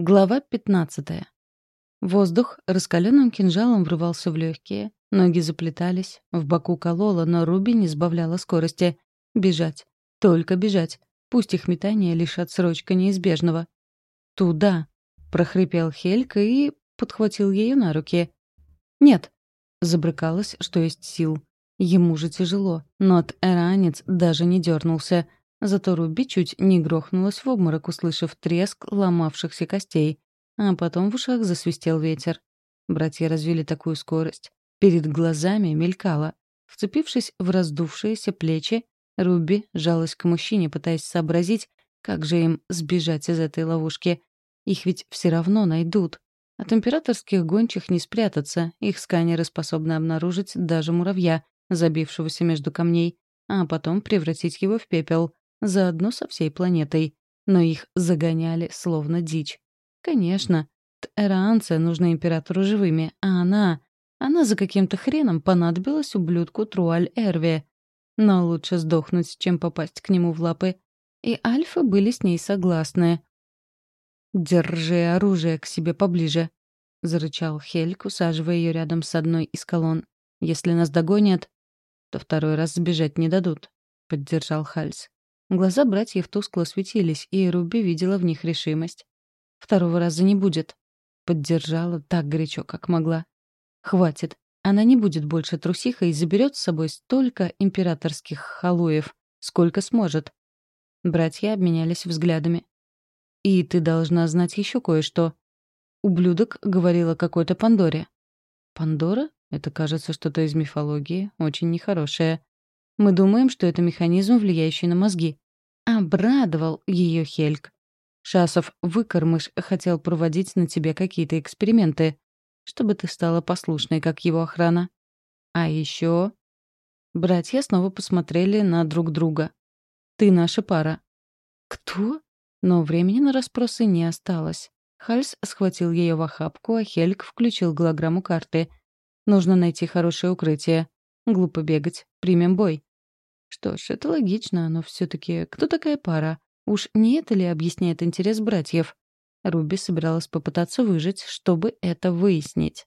Глава 15. Воздух раскаленным кинжалом врывался в легкие, ноги заплетались, в боку кололо, но Руби не сбавляла скорости. Бежать. Только бежать. Пусть их метание лишь отсрочка неизбежного. «Туда!» — прохрипел Хелька и подхватил ее на руки. «Нет!» — забрыкалась, что есть сил. Ему же тяжело, но от эранец даже не дернулся — Зато Руби чуть не грохнулась в обморок, услышав треск ломавшихся костей. А потом в ушах засвистел ветер. Братья развили такую скорость. Перед глазами мелькало. Вцепившись в раздувшиеся плечи, Руби жалась к мужчине, пытаясь сообразить, как же им сбежать из этой ловушки. Их ведь все равно найдут. От императорских гончих не спрятаться, их сканеры способны обнаружить даже муравья, забившегося между камней, а потом превратить его в пепел заодно со всей планетой. Но их загоняли словно дичь. Конечно, Эраанце нужны императору живыми, а она... Она за каким-то хреном понадобилась ублюдку Труаль-Эрви. Но лучше сдохнуть, чем попасть к нему в лапы. И Альфа были с ней согласны. «Держи оружие к себе поближе», — зарычал Хельк, усаживая ее рядом с одной из колонн. «Если нас догонят, то второй раз сбежать не дадут», — поддержал Хальс. Глаза братьев тускло светились, и Руби видела в них решимость. «Второго раза не будет», — поддержала так горячо, как могла. «Хватит. Она не будет больше трусихой и заберет с собой столько императорских халуев, сколько сможет». Братья обменялись взглядами. «И ты должна знать еще кое-что». Ублюдок говорила какой-то Пандоре. «Пандора? Это, кажется, что-то из мифологии, очень нехорошее. Мы думаем, что это механизм, влияющий на мозги. Обрадовал ее Хельк. Шасов выкормыш хотел проводить на тебе какие-то эксперименты, чтобы ты стала послушной, как его охрана. А еще... Братья снова посмотрели на друг друга. «Ты наша пара». «Кто?» Но времени на расспросы не осталось. Хальс схватил ее в охапку, а Хельк включил голограмму карты. «Нужно найти хорошее укрытие. Глупо бегать. Примем бой». Что ж, это логично, но все-таки кто такая пара? Уж не это ли объясняет интерес братьев? Руби собиралась попытаться выжить, чтобы это выяснить.